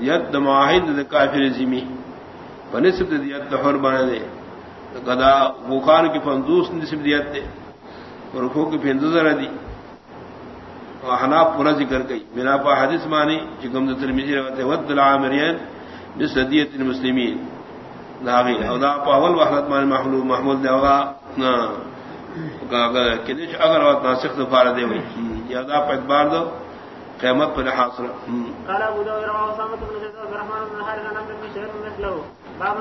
ید معاہد کافر زمی بنسب دیت دہر بنے دے گدا بخار کی فندوس نسب دیت دے رخو کی فندوز دی حنا پورا ذکر گئی بنا پا حدیث مانی چکم ترمیزی روتے ود العامرین مثل دیت المسلمین داغی او دا پاول وحدت مانی محمود محمود دے ہوگا اگر وقت ناسخ دفار دے ہوئی یا دا پا اتبار دو قیمت پر حاصل قال ابو داود رواه اسامه بن زيد الرحمن بن الحارث عن ابن شهر مثله. باب